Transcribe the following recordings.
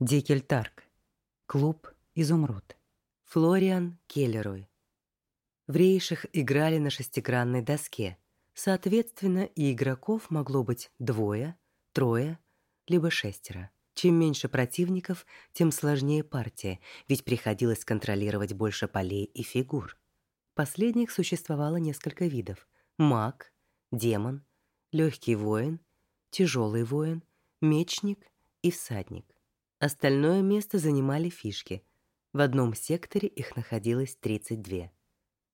Дикельтарк. Клуб «Изумруд». Флориан Келлерой. В рейшах играли на шестигранной доске. Соответственно, и игроков могло быть двое, трое, либо шестеро. Чем меньше противников, тем сложнее партия, ведь приходилось контролировать больше полей и фигур. Последних существовало несколько видов: маг, демон, легкий воин, тяжелый воин, мечник и всадник. Остальное место занимали фишки. В одном секторе их находилось 32.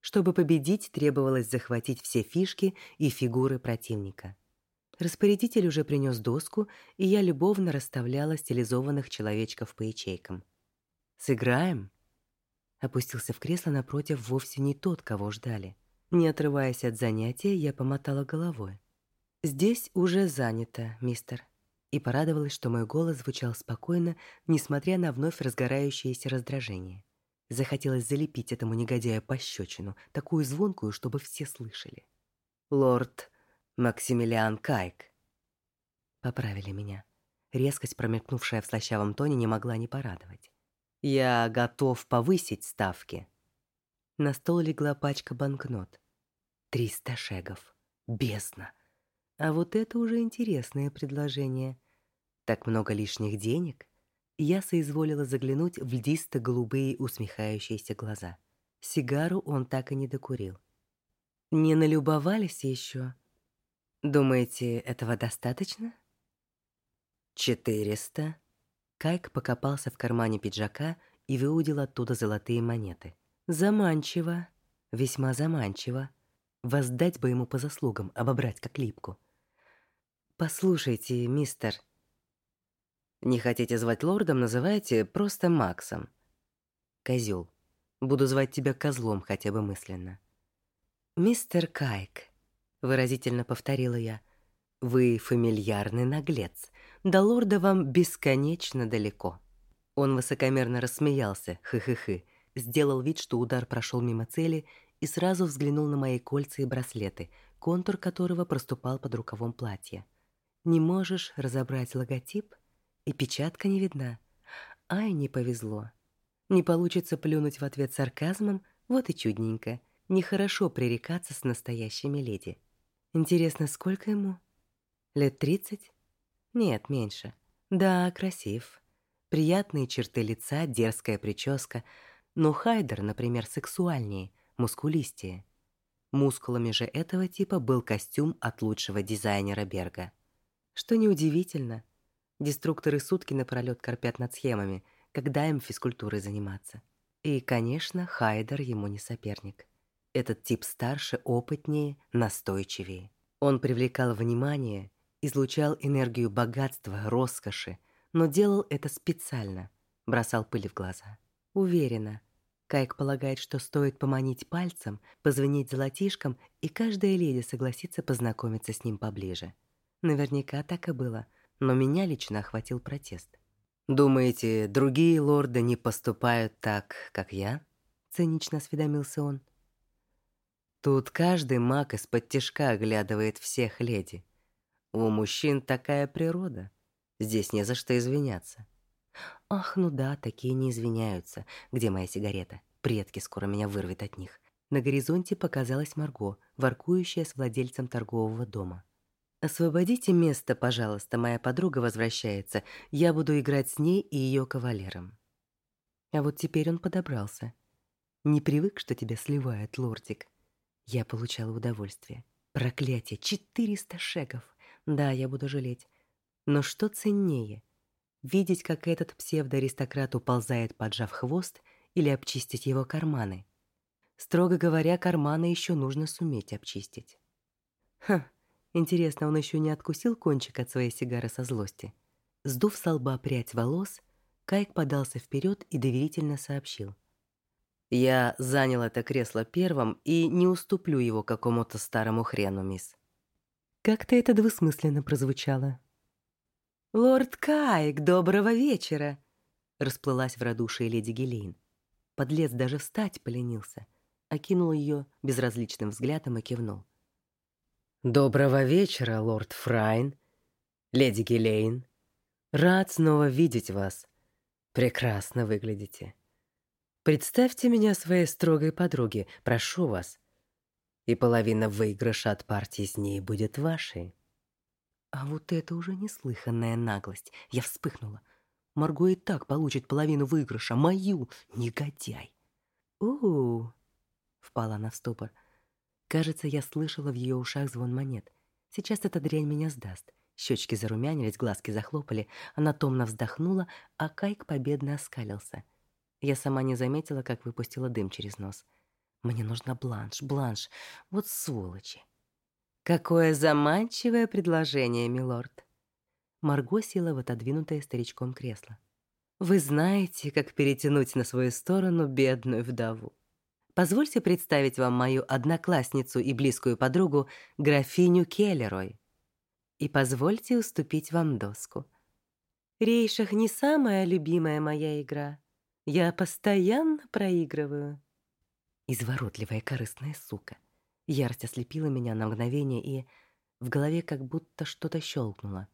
Чтобы победить, требовалось захватить все фишки и фигуры противника. Распорядитель уже принес доску, и я любовно расставляла стилизованных человечков по ячейкам. «Сыграем?» Опустился в кресло напротив вовсе не тот, кого ждали. Не отрываясь от занятия, я помотала головой. «Здесь уже занято, мистер», и порадовалась, что мой голос звучал спокойно, несмотря на вновь разгорающееся раздражение. Захотелось залепить этому негодяю пощечину, такую звонкую, чтобы все слышали. «Лорд Максимилиан Кайк», — поправили меня. Резкость, промелькнувшая в слащавом тоне, не могла не порадовать. «Я готов повысить ставки». На стол легла пачка банкнот. Триста шегов. Бездна. А вот это уже интересное предложение. Так много лишних денег? Я соизволила заглянуть в льдисто-голубые усмехающиеся глаза. Сигару он так и не докурил. Не налюбовались еще? Думаете, этого достаточно? Четыреста. Кайк покопался в кармане пиджака и выудил оттуда золотые монеты. Заманчиво, весьма заманчиво. Воздать бы ему по заслугам, обобрать как липку. Послушайте, мистер, не хотите звать лордом, называйте просто Максом. Козел. Буду звать тебя козлом хотя бы мысленно. Мистер Кайк, выразительно повторила я. Вы фамильярный наглец. До лорда вам бесконечно далеко. Он высокомерно рассмеялся, хы-хы-хы, сделал вид, что удар прошел мимо цели и сразу взглянул на мои кольца и браслеты, контур которого проступал под рукавом платья. Не можешь разобрать логотип? И печатка не видна. Ай, не повезло. Не получится плюнуть в ответ сарказмом, вот и чудненько. Нехорошо пререкаться с настоящими леди. Интересно, сколько ему? Лет тридцать? Нет, меньше. Да, красив. Приятные черты лица, дерзкая прическа. Но Хайдер, например, сексуальнее, мускулистее. Мускулами же этого типа был костюм от лучшего дизайнера Берга. Что неудивительно, Деструкторы сутки напролёт корпят над схемами, когда им физкультурой заниматься. И, конечно, Хайдер ему не соперник. Этот тип старше, опытнее, настойчивее. Он привлекал внимание, излучал энергию богатства, роскоши, но делал это специально, бросал пыль в глаза. Уверена, Кайк полагает, что стоит поманить пальцем, позвонить золотишкам, и каждая леди согласится познакомиться с ним поближе. Наверняка так и было, но меня лично охватил протест. «Думаете, другие лорды не поступают так, как я?» — цинично осведомился он. «Тут каждый маг из-под тишка оглядывает всех леди. У мужчин такая природа. Здесь не за что извиняться». «Ах, ну да, такие не извиняются. Где моя сигарета? Предки скоро меня вырвет от них». На горизонте показалась Марго, воркующая с владельцем торгового дома. Освободите место, пожалуйста, моя подруга возвращается. Я буду играть с ней и ее кавалером. А вот теперь он подобрался. Не привык, что тебя сливает, лордик. Я получала удовольствие. Проклятие, четыреста шеков. Да, я буду жалеть. Но что ценнее? Видеть, как этот псевдоаристократ уползает, поджав хвост, или обчистить его карманы? Строго говоря, карманы еще нужно суметь обчистить. Ха, Интересно, он еще не откусил кончик от своей сигары со злости. Сдув с лба прядь волос, Кайк подался вперед и доверительно сообщил: "Я занял это кресло первым и не уступлю его какому-то старому хрену, мисс". Как-то это двусмысленно прозвучало. "Лорд Кайк, доброго вечера", расплылась в радушии леди Гелейн. Подлец даже встать поленился, окинул ее безразличным взглядом и кивнул. Доброго вечера, лорд Фрайн, леди Гелейн. Рад снова видеть вас. Прекрасно выглядите. Представьте меня своей строгой подруге, прошу вас. И половина выигрыша от партии с ней будет вашей. А вот это уже неслыханная наглость. Я вспыхнула. Марго и так получит половину выигрыша, мою, негодяй. У-у-у. Впала она в ступор. Кажется, я слышала в ее ушах звон монет. Сейчас эта дрянь меня сдаст. Щечки зарумянились, глазки захлопали. Она томно вздохнула, а Кайк победно оскалился. Я сама не заметила, как выпустила дым через нос. Мне нужна бланш, бланш. Вот сволочи. Какое заманчивое предложение, милорд. Марго села в отодвинутое старичком кресло. Вы знаете, как перетянуть на свою сторону бедную вдову. Позвольте представить вам мою одноклассницу и близкую подругу, графиню Келлерой. И позвольте уступить вам доску. Рейшах не самая любимая моя игра. Я постоянно проигрываю. Изворотливая корыстная сука. Ярость ослепила меня на мгновение, и в голове как будто что-то щелкнуло.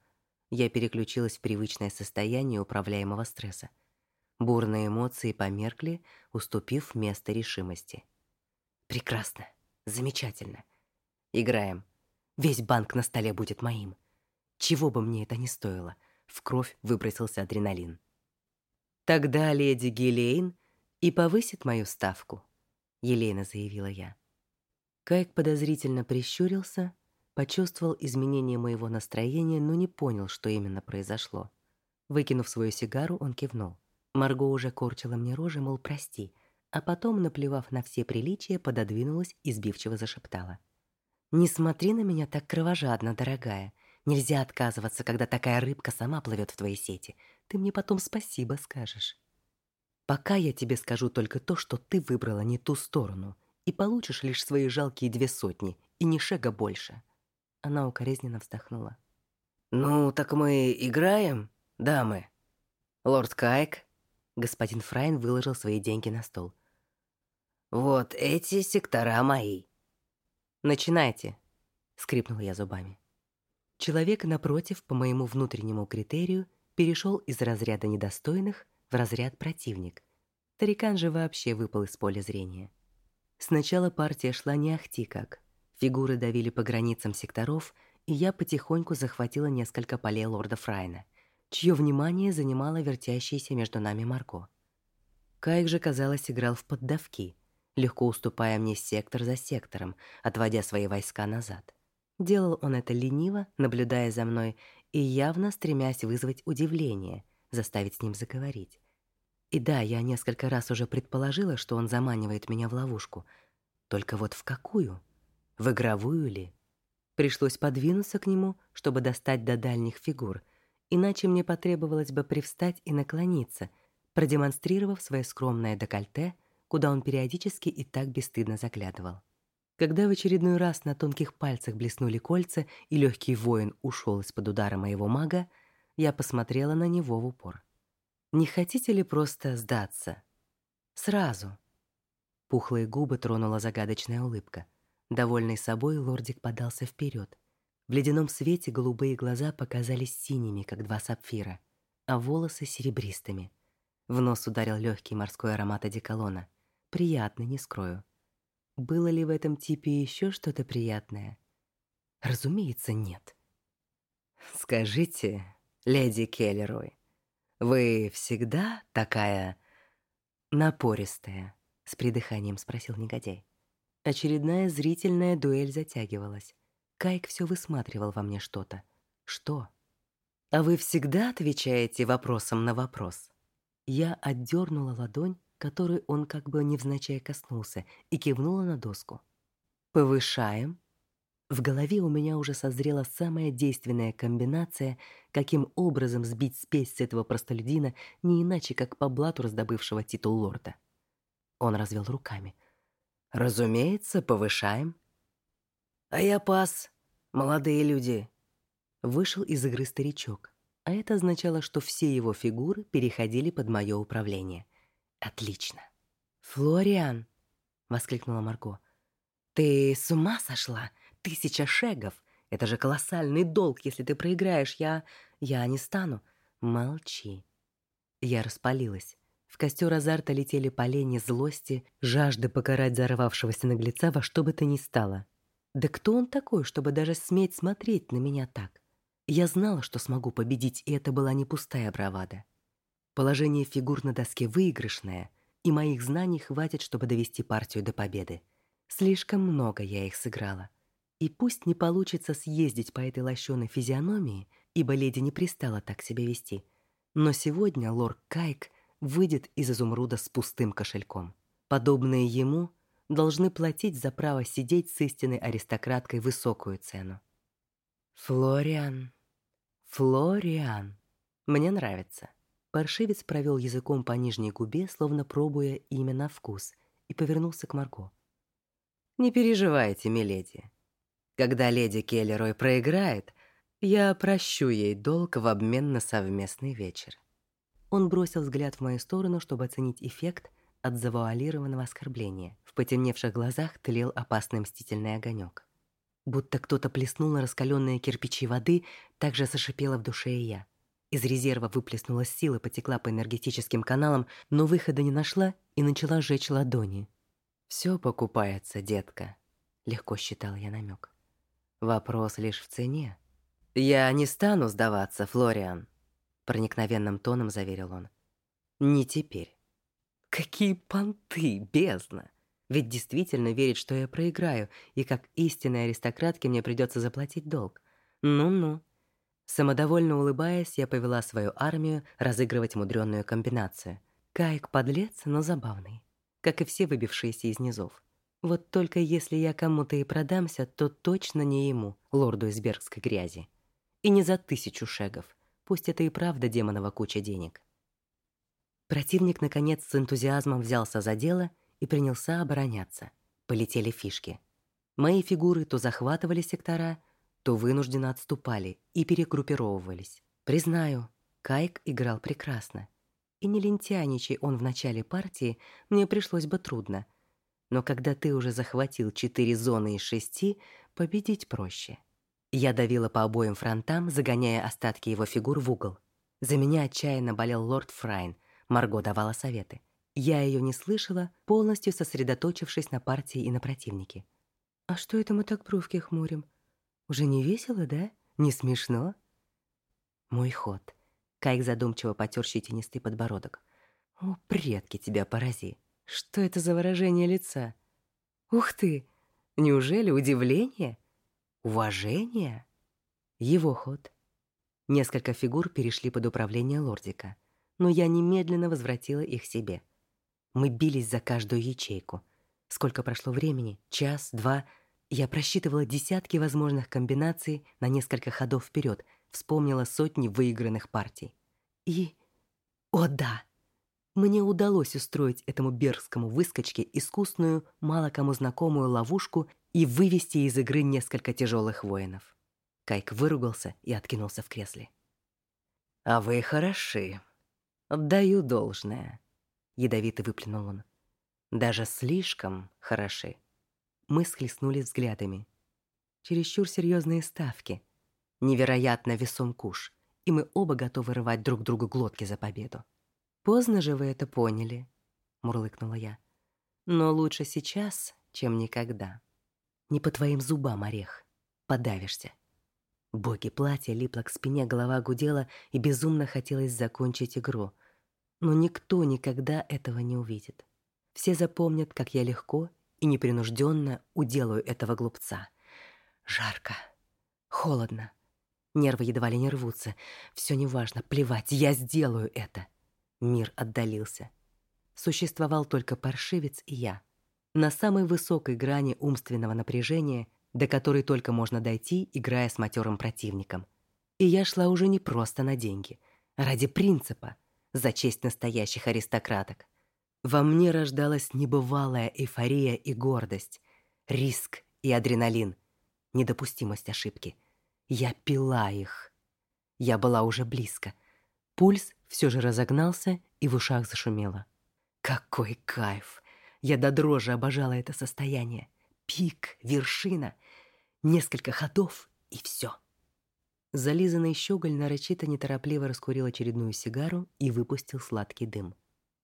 Я переключилась в привычное состояние управляемого стресса. Бурные эмоции померкли, уступив место решимости. Прекрасно. Замечательно. Играем. Весь банк на столе будет моим. Чего бы мне это ни стоило, в кровь выбросился адреналин. Тогда леди Гилейн и повысит мою ставку, елейно заявила я. Кайк подозрительно прищурился, почувствовал изменение моего настроения, но не понял, что именно произошло. Выкинув свою сигару, он кивнул. Марго уже корчила мне рожи, мол, прости, а потом, наплевав на все приличия, пододвинулась и сбивчиво зашептала. «Не смотри на меня так кровожадно, дорогая. Нельзя отказываться, когда такая рыбка сама плывет в твои сети. Ты мне потом спасибо скажешь. Пока я тебе скажу только то, что ты выбрала не ту сторону, и получишь лишь свои жалкие две сотни, и ни шага больше». Она укоризненно вздохнула. «Ну, так мы играем, дамы? Лорд Кайк?» Господин Фрайн выложил свои деньги на стол. «Вот эти сектора мои». «Начинайте», — скрипнул я зубами. Человек, напротив, по моему внутреннему критерию, перешел из разряда недостойных в разряд противник. Тарикан же вообще выпал из поля зрения. Сначала партия шла не ахти как. Фигуры давили по границам секторов, и я потихоньку захватила несколько полей лорда Фрайна, чье внимание занимала вертящаяся между нами Марко. Кайк же, казалось, играл в поддавки, легко уступая мне сектор за сектором, отводя свои войска назад. Делал он это лениво, наблюдая за мной и явно стремясь вызвать удивление, заставить с ним заговорить. И да, я несколько раз уже предположила, что он заманивает меня в ловушку. Только вот в какую? В игровую ли? Пришлось подвинуться к нему, чтобы достать до дальних фигур, иначе мне потребовалось бы привстать и наклониться, продемонстрировав свое скромное декольте, куда он периодически и так бесстыдно заглядывал. Когда в очередной раз на тонких пальцах блеснули кольца и легкий воин ушел из-под удара моего мага, я посмотрела на него в упор. Не хотите ли просто сдаться? Сразу. Пухлые губы тронула загадочная улыбка. Довольный собой, лордик подался вперед. В ледяном свете голубые глаза показались синими, как два сапфира, а волосы серебристыми. В нос ударил легкий морской аромат одеколона. Приятный, не скрою. Было ли в этом типе еще что-то приятное? Разумеется, нет. Скажите, леди Келлерой, «Вы всегда такая напористая?» — с придыханием спросил негодяй. Очередная зрительная дуэль затягивалась. Кайк все высматривал во мне что-то. Что? «А вы всегда отвечаете вопросом на вопрос?» Я отдернула ладонь, которой он как бы невзначай коснулся, и кивнула на доску. «Повышаем?» В голове у меня уже созрела самая действенная комбинация, каким образом сбить спесь с этого простолюдина, не иначе, как по блату раздобывшего титул лорда. Он развел руками. «Разумеется, повышаем». «А я пас, молодые люди». Вышел из игры старичок, а это означало, что все его фигуры переходили под мое управление. «Отлично». «Флориан!» — воскликнула Марго. «Ты с ума сошла? Тысяча шегов! Это же колоссальный долг, если ты проиграешь. Я... я не стану. Молчи. Я распалилась. В костер азарта летели поленья злости, жажды покарать зарвавшегося наглеца во что бы то ни стало. Да кто он такой, чтобы даже сметь смотреть на меня так? Я знала, что смогу победить, и это была не пустая бравада. Положение фигур на доске выигрышное, и моих знаний хватит, чтобы довести партию до победы. Слишком много я их сыграла. И пусть не получится съездить по этой лощеной физиономии, ибо леди не пристала так себя вести, но сегодня лорд Кайк выйдет из изумруда с пустым кошельком. Подобные ему должны платить за право сидеть с истинной аристократкой высокую цену. Флориан. Флориан. Мне нравится. Паршивец провел языком по нижней губе, словно пробуя имя на вкус, и повернулся к Марго. «Не переживайте, миледи. Когда леди Келлерой проиграет, я прощу ей долг в обмен на совместный вечер». Он бросил взгляд в мою сторону, чтобы оценить эффект от завуалированного оскорбления. В потемневших глазах тлел опасный мстительный огонек. Будто кто-то плеснул на раскаленные кирпичи воды, так же зашипела в душе и я. Из резерва выплеснулась сила, потекла по энергетическим каналам, но выхода не нашла и начала жечь ладони. «Все покупается, детка», — легко считал я намек. «Вопрос лишь в цене». «Я не стану сдаваться, Флориан», — проникновенным тоном заверил он. «Не теперь». «Какие понты, бездна!» Ведь действительно верит, что я проиграю, и как истинной аристократке мне придется заплатить долг. Ну-ну. Самодовольно улыбаясь, я повела свою армию разыгрывать мудрённую комбинацию. Кайк подлец, но забавный. Как и все выбившиеся из низов. Вот только если я кому-то и продамся, то точно не ему, лорду из Бергской грязи. И не за тысячу шагов. Пусть это и правда демонова куча денег. Противник, наконец, с энтузиазмом взялся за дело и принялся обороняться. Полетели фишки. Мои фигуры то захватывали сектора, то вынужденно отступали и перегруппировывались. Признаю, Кайк играл прекрасно. И не лентяничай он в начале партии, мне пришлось бы трудно. Но когда ты уже захватил четыре зоны из шести, победить проще. Я давила по обоим фронтам, загоняя остатки его фигур в угол. За меня отчаянно болел лорд Фрайн. Марго давала советы. Я ее не слышала, полностью сосредоточившись на партии и на противнике. «А что это мы так бровки хмурим? Уже не весело, да? Не смешно?» «Мой ход». Кайк задумчиво потер щетинистый подбородок. «О, предки тебя порази! Что это за выражение лица? Ух ты! Неужели удивление? Уважение?» Его ход. Несколько фигур перешли под управление лордика, но я немедленно возвратила их себе. Мы бились за каждую ячейку. Сколько прошло времени? Час, два. Я просчитывала десятки возможных комбинаций на несколько ходов вперед, вспомнила сотни выигранных партий. И... О да! Мне удалось устроить этому берскому выскочке искусную, мало кому знакомую ловушку и вывести из игры несколько тяжелых воинов. Кайк выругался и откинулся в кресле. «А вы хороши. Отдаю должное ядовито выплюнул он. Даже слишком хороши. Мы схлестнулись взглядами. Чересчур серьезные ставки. Невероятно весом куш, и мы оба готовы рвать друг другу глотки за победу. Поздно же вы это поняли, мурлыкнула я. Но лучше сейчас, чем никогда. Не по твоим зубам, орех. Подавишься. Боги платья липло к спине, голова гудела, и безумно хотелось закончить игру — но никто никогда этого не увидит. Все запомнят, как я легко и непринужденно уделаю этого глупца. Жарко, холодно, нервы едва ли не рвутся. Все неважно, плевать, я сделаю это. Мир отдалился. Существовал только паршивец и я. На самой высокой грани умственного напряжения, до которой только можно дойти, играя с матерым противником. И я шла уже не просто на деньги, а ради принципа — за честь настоящих аристократок. Во мне рождалась небывалая эйфория и гордость, риск и адреналин, недопустимость ошибки. Я пила их. Я была уже близко. Пульс все же разогнался и в ушах зашумело. Какой кайф! Я до дрожи обожала это состояние. Пик, вершина, несколько ходов и все. Зализанный щеголь нарочито неторопливо раскурил очередную сигару и выпустил сладкий дым.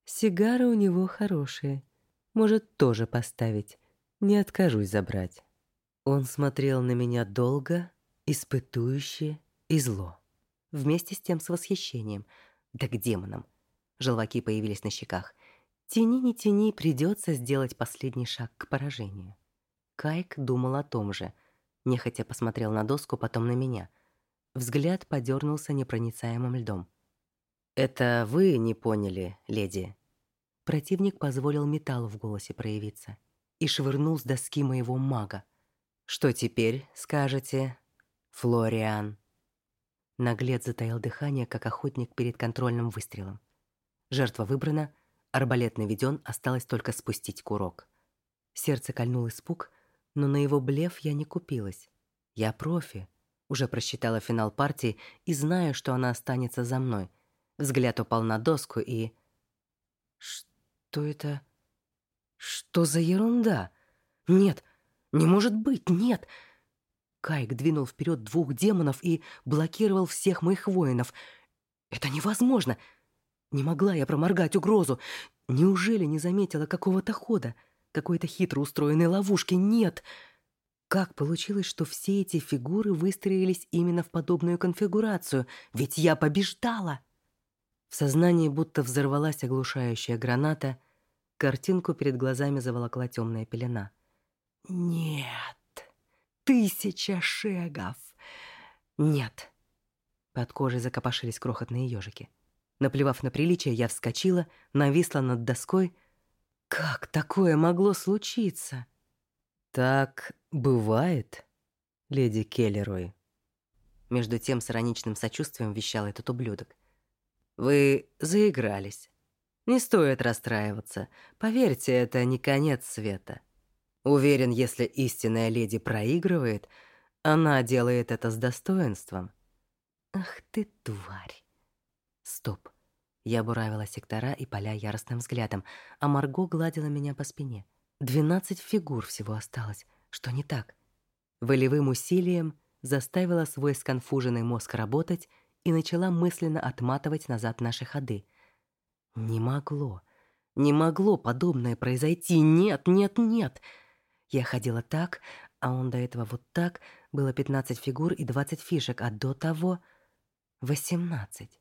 «Сигары у него хорошие. Может, тоже поставить. Не откажусь забрать». Он смотрел на меня долго, испытующе и зло. Вместе с тем с восхищением. Да к демонам. Желваки появились на щеках. Тяни, не тяни, придется сделать последний шаг к поражению. Кайк думал о том же. Нехотя посмотрел на доску, потом на меня. Взгляд подернулся непроницаемым льдом. «Это вы не поняли, леди?» Противник позволил металлу в голосе проявиться и швырнул с доски моего мага. «Что теперь скажете, Флориан?» Наглец затаил дыхание, как охотник перед контрольным выстрелом. Жертва выбрана, арбалет наведен, осталось только спустить курок. Сердце кольнул испуг, но на его блеф я не купилась. Я профи, уже просчитала финал партии и знаю, что она останется за мной. Взгляд упал на доску и... Что это? Что за ерунда? Нет, не может быть, нет. Кайк двинул вперед двух демонов и блокировал всех моих воинов. Это невозможно. Не могла я проморгать угрозу. Неужели не заметила какого-то хода? Какой-то хитро устроенной ловушки? Нет. Как получилось, что все эти фигуры выстроились именно в подобную конфигурацию? Ведь я побеждала! В сознании будто взорвалась оглушающая граната, картинку перед глазами заволокла темная пелена. «Нет! Тысяча шагов! Нет!» Под кожей закопошились крохотные ежики. Наплевав на приличие, я вскочила, нависла над доской. «Как такое могло случиться?» «Так бывает, леди Келлерой?» Между тем с ироничным сочувствием вещал этот ублюдок. «Вы заигрались. Не стоит расстраиваться. Поверьте, это не конец света. Уверен, если истинная леди проигрывает, она делает это с достоинством. Ах ты тварь. Стоп. Я буравила сектора и поля яростным взглядом, а Марго гладила меня по спине. Двенадцать фигур всего осталось. Что не так? Волевым усилием заставила свой сконфуженный мозг работать и начала мысленно отматывать назад наши ходы. Не могло. Не могло подобное произойти. Нет, нет, нет. Я ходила так, а он до этого вот так. Было пятнадцать фигур и двадцать фишек, а до того — восемнадцать.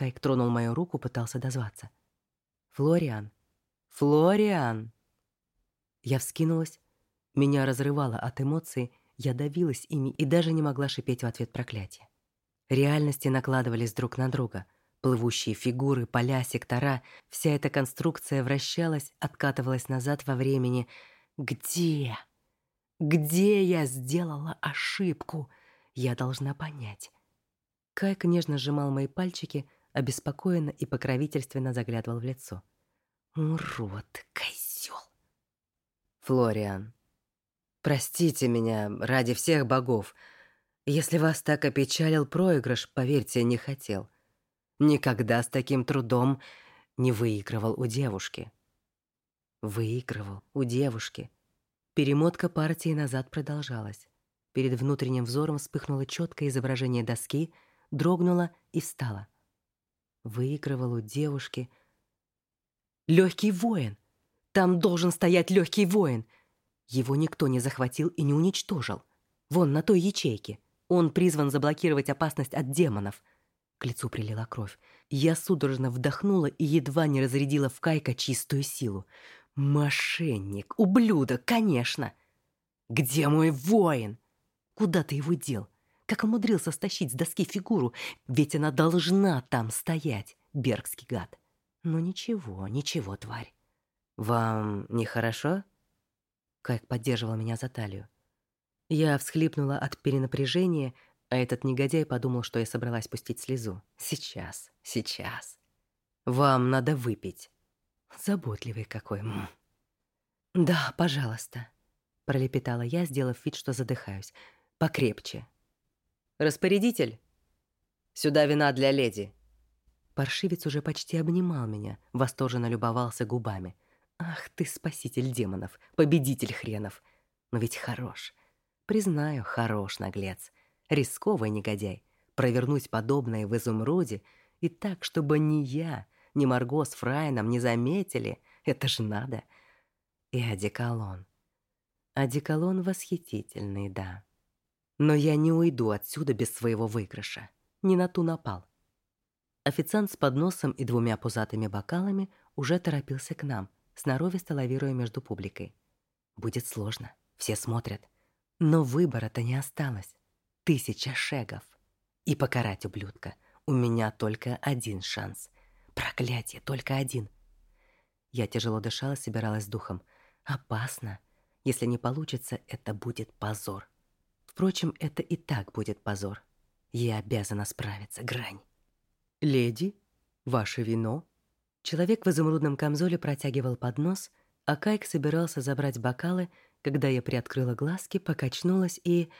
Кайк тронул мою руку, пытался дозваться. «Флориан! Флориан!» Я вскинулась. Меня разрывало от эмоций, я давилась ими и даже не могла шипеть в ответ проклятия. Реальности накладывались друг на друга. Плывущие фигуры, поля, сектора, вся эта конструкция вращалась, откатывалась назад во времени. Где? Где я сделала ошибку? Я должна понять. Кайк нежно сжимал мои пальчики, обеспокоенно и покровительственно заглядывал в лицо. Урод, козел. Флориан. Простите меня ради всех богов. Если вас так опечалил проигрыш, поверьте, не хотел. Никогда с таким трудом не выигрывал у девушки. Выигрывал у девушки. Перемотка партии назад продолжалась. Перед внутренним взором вспыхнуло четкое изображение доски, дрогнуло и встало. Выигрывал у девушки. Легкий воин! Там должен стоять легкий воин. Его никто не захватил и не уничтожил. Вон на той ячейке. Он призван заблокировать опасность от демонов. К лицу прилила кровь. Я судорожно вдохнула и едва не разрядила в Кайка чистую силу. Мошенник, ублюдок, конечно. Где мой воин? Куда ты его дел? Как умудрился стащить с доски фигуру? Ведь она должна там стоять, бергский гад. Ну ничего, ничего, тварь. «Вам нехорошо?» Кайк поддерживал меня за талию. Я всхлипнула от перенапряжения, а этот негодяй подумал, что я собралась пустить слезу. «Сейчас, сейчас. Вам надо выпить». Заботливый какой. М. «Да, пожалуйста», — пролепетала я, сделав вид, что задыхаюсь. «Покрепче». «Распорядитель, сюда вина для леди». Паршивец уже почти обнимал меня, восторженно любовался губами — Ах ты, спаситель демонов, победитель хренов. Но ведь хорош. Признаю, хорош наглец. Рисковый негодяй. провернуть подобное в изумруде и так, чтобы ни я, ни Марго с Фрайном не заметили. Это ж надо. И одеколон. Одеколон восхитительный, да. Но я не уйду отсюда без своего выигрыша. Не на ту напал. Официант с подносом и двумя пузатыми бокалами уже торопился к нам, сноровисто лавируя между публикой. Будет сложно, все смотрят. Но выбора-то не осталось. Тысяча шегов. И покарать ублюдка. У меня только один шанс. Проклятие, только один. Я тяжело дышала, собиралась с духом. Опасно. Если не получится, это будет позор. Впрочем, это и так будет позор. Я обязана справиться, грань. «Леди, ваше вино?» Человек в изумрудном камзоле протягивал поднос, а Кайк собирался забрать бокалы, когда я приоткрыла глазки, покачнулась и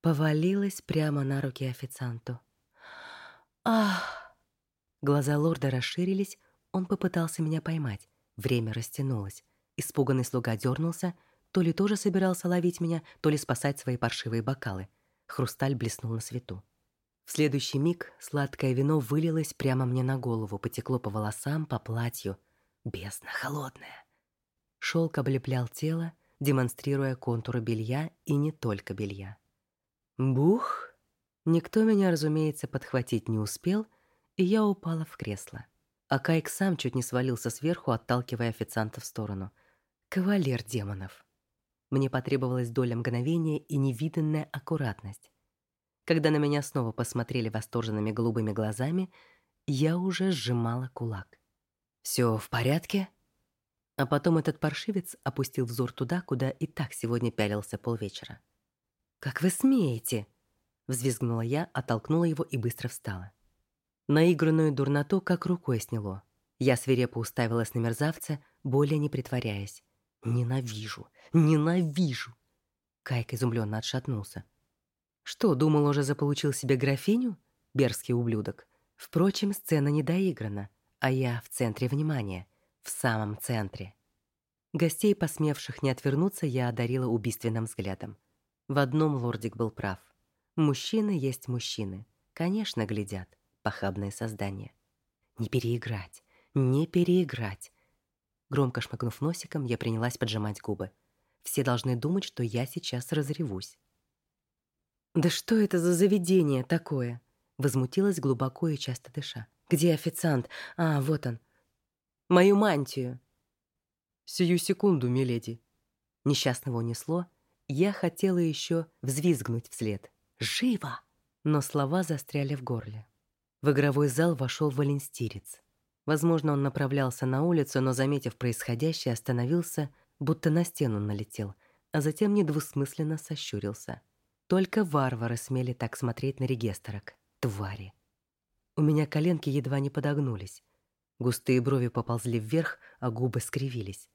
повалилась прямо на руки официанту. «Ах!» Глаза лорда расширились, он попытался меня поймать. Время растянулось. Испуганный слуга дернулся, то ли тоже собирался ловить меня, то ли спасать свои паршивые бокалы. Хрусталь блеснул на свету. В следующий миг сладкое вино вылилось прямо мне на голову, потекло по волосам, по платью. Бездна холодная. Шелк облеплял тело, демонстрируя контуры белья и не только белья. Бух! Никто меня, разумеется, подхватить не успел, и я упала в кресло. А Кайк сам чуть не свалился сверху, отталкивая официанта в сторону. Кавалер демонов. Мне потребовалась доля мгновения и невиданная аккуратность. Когда на меня снова посмотрели восторженными голубыми глазами, я уже сжимала кулак. «Все в порядке?» А потом этот паршивец опустил взор туда, куда и так сегодня пялился полвечера. «Как вы смеете?» — взвизгнула я, оттолкнула его и быстро встала. Наигранную дурноту как рукой сняло. Я свирепо уставилась на мерзавца, более не притворяясь. «Ненавижу! Ненавижу!» Кайк изумленно отшатнулся. Что, думал, уже заполучил себе графиню? Берский ублюдок. Впрочем, сцена не доиграна, а я в центре внимания, в самом центре. Гостей, посмевших не отвернуться, я одарила убийственным взглядом. В одном лордик был прав. Мужчины есть мужчины. Конечно, глядят. Похабные создания. Не переиграть. Не переиграть. Громко шмыгнув носиком, я принялась поджимать губы. Все должны думать, что я сейчас разревусь. «Да что это за заведение такое?» Возмутилась глубоко и часто дыша. «Где официант? А, вот он. Мою мантию!» «Сию секунду, миледи!» Несчастного унесло. Я хотела еще взвизгнуть вслед. «Живо!» Но слова застряли в горле. В игровой зал вошел валенстирец. Возможно, он направлялся на улицу, но, заметив происходящее, остановился, будто на стену налетел, а затем недвусмысленно сощурился — только варвары смели так смотреть на регистрок. Твари. У меня коленки едва не подогнулись. Густые брови поползли вверх, а губы скривились.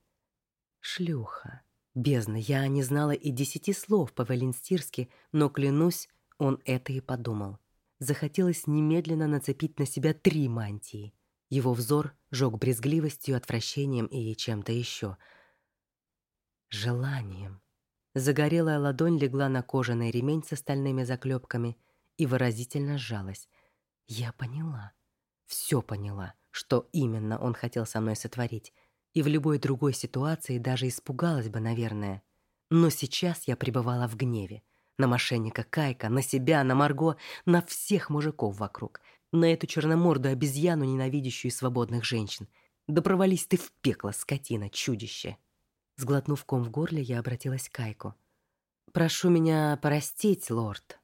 Шлюха. Бездна, я не знала и десяти слов по-валенстирски, но, клянусь, он это и подумал. Захотелось немедленно нацепить на себя три мантии. Его взор жёг брезгливостью, отвращением и чем-то еще. Желанием. Загорелая ладонь легла на кожаный ремень с стальными заклепками и выразительно сжалась. Я поняла. Все поняла, что именно он хотел со мной сотворить. И в любой другой ситуации даже испугалась бы, наверное. Но сейчас я пребывала в гневе. На мошенника Кайка, на себя, на Марго, на всех мужиков вокруг. На эту черномордую обезьяну, ненавидящую свободных женщин. Да провались ты в пекло, скотина, чудище. Сглотнув ком в горле, я обратилась к Кайку. «Прошу меня простить, лорд».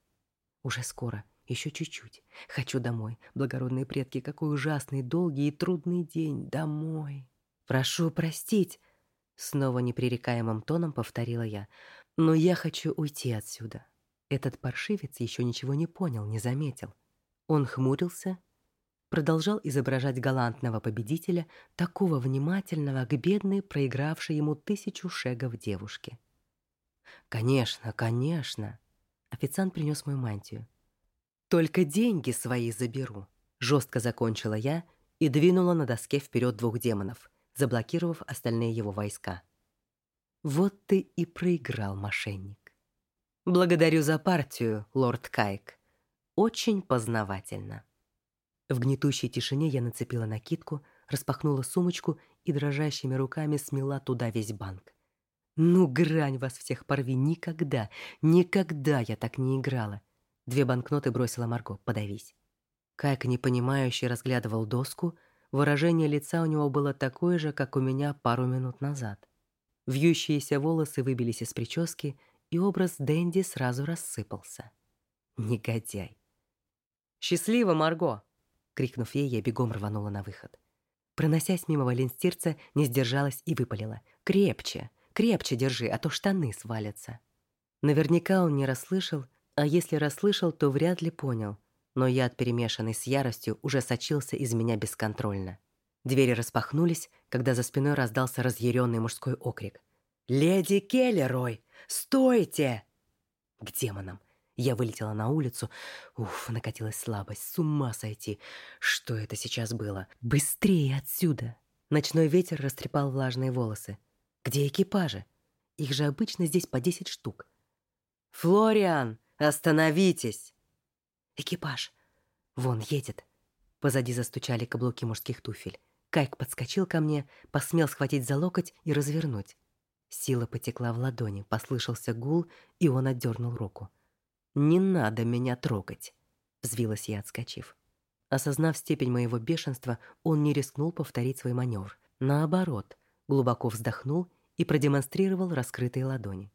«Уже скоро, еще чуть-чуть. Хочу домой. Благородные предки, какой ужасный, долгий и трудный день. Домой». «Прошу простить», — снова непререкаемым тоном повторила я. «Но я хочу уйти отсюда». Этот паршивец еще ничего не понял, не заметил. Он хмурился, продолжал изображать галантного победителя, такого внимательного к бедной, проигравшей ему тысячу шагов девушке. «Конечно, конечно!» Официант принес мою мантию. «Только деньги свои заберу!» Жестко закончила я и двинула на доске вперед двух демонов, заблокировав остальные его войска. «Вот ты и проиграл, мошенник!» «Благодарю за партию, лорд Кайк!» Очень познавательно. В гнетущей тишине я нацепила накидку, распахнула сумочку и дрожащими руками смела туда весь банк. Ну, грань вас всех порви, никогда, никогда я так не играла. Две банкноты бросила Марго, подавись. Кайк непонимающе разглядывал доску, выражение лица у него было такое же, как у меня пару минут назад. Вьющиеся волосы выбились из прически, и образ Дэнди сразу рассыпался. Негодяй. «Счастливо, Марго!» Крикнув ей, я бегом рванула на выход. Проносясь мимо Валенстирца, не сдержалась и выпалила. «Крепче! Крепче держи, а то штаны свалятся!» Наверняка он не расслышал, а если расслышал, то вряд ли понял. Но яд, перемешанный с яростью, уже сочился из меня бесконтрольно. Двери распахнулись, когда за спиной раздался разъяренный мужской окрик. «Леди Келлерой! Стойте!» К демонам. Я вылетела на улицу. Уф, накатилась слабость. С ума сойти. Что это сейчас было? Быстрее отсюда! Ночной ветер растрепал влажные волосы. Где экипажи? Их же обычно здесь по десять штук. «Флориан, остановитесь!» «Экипаж! Вон едет!» Позади застучали каблуки мужских туфель. Кайк подскочил ко мне, посмел схватить за локоть и развернуть. Сила потекла в ладони, послышался гул, и он отдернул руку. «Не надо меня трогать!» — взвилась я, отскочив. Осознав степень моего бешенства, он не рискнул повторить свой маневр. Наоборот, глубоко вздохнул и продемонстрировал раскрытые ладони.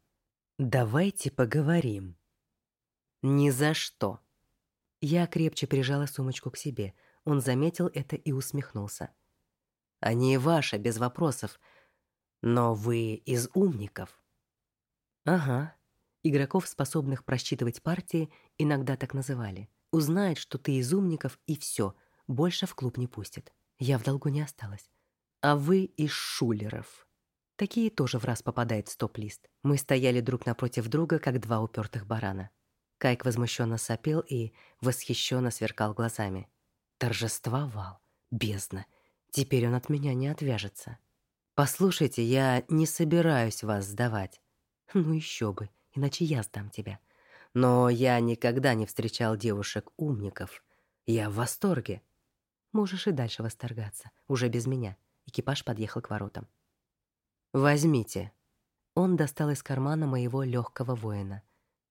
«Давайте поговорим». «Ни за что!» Я крепче прижала сумочку к себе. Он заметил это и усмехнулся. Они ваши, без вопросов. Но вы из умников. Ага. Игроков, способных просчитывать партии, иногда так называли. Узнает, что ты из умников, и все, больше в клуб не пустит. Я в долгу не осталась. А вы из шулеров. Такие тоже в раз попадают в стоп-лист. Мы стояли друг напротив друга, как два упертых барана. Кайк возмущенно сопел и восхищенно сверкал глазами. Торжествовал. Бездна. Теперь он от меня не отвяжется. Послушайте, я не собираюсь вас сдавать. Ну еще бы, иначе я сдам тебя. Но я никогда не встречал девушек-умников. Я в восторге. Можешь и дальше восторгаться, уже без меня. Экипаж подъехал к воротам. Возьмите. Он достал из кармана моего легкого воина.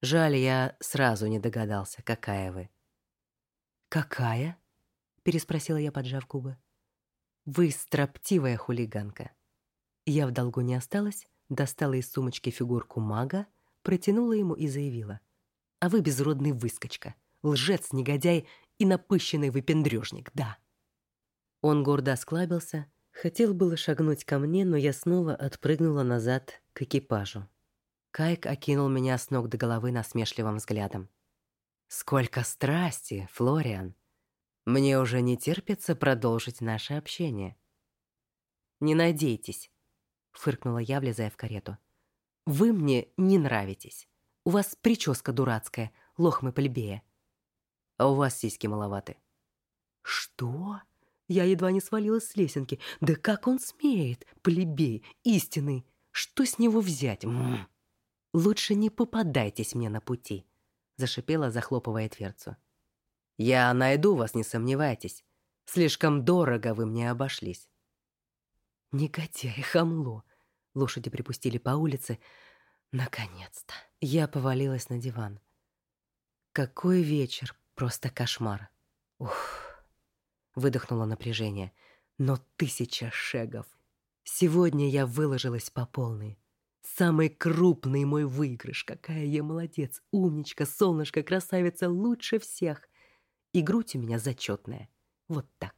Жаль, я сразу не догадался, какая вы. Какая? переспросила я, поджав губы. Вы строптивая хулиганка. Я в долгу не осталась, достала из сумочки фигурку мага, протянула ему и заявила: "А вы безродный выскочка, лжец, негодяй и напыщенный выпендрёжник, да". Он гордо осклабился, хотел было шагнуть ко мне, но я снова отпрыгнула назад к экипажу. Кайк окинул меня с ног до головы насмешливым взглядом. Сколько страсти, Флориан. Мне уже не терпится продолжить наше общение. Не надейтесь, фыркнула я, влезая в карету. Вы мне не нравитесь. У вас прическа дурацкая, лохмы плебея. А у вас сиськи маловаты. Что? Я едва не свалилась с лесенки. Да как он смеет, плебей, истинный. Что с него взять? М -м. Лучше не попадайтесь мне на пути, зашипела, захлопывая дверцу. Я найду вас, не сомневайтесь. Слишком дорого вы мне обошлись. Негодяй, хамло. Лошади припустили по улице. Наконец-то. Я повалилась на диван. Какой вечер, просто кошмар. Ух. Выдохнула напряжение. Но тысяча шагов. Сегодня я выложилась по полной. Самый крупный мой выигрыш. Какая я молодец, умничка, солнышко, красавица, лучше всех. И грудь у меня зачетная. Вот так.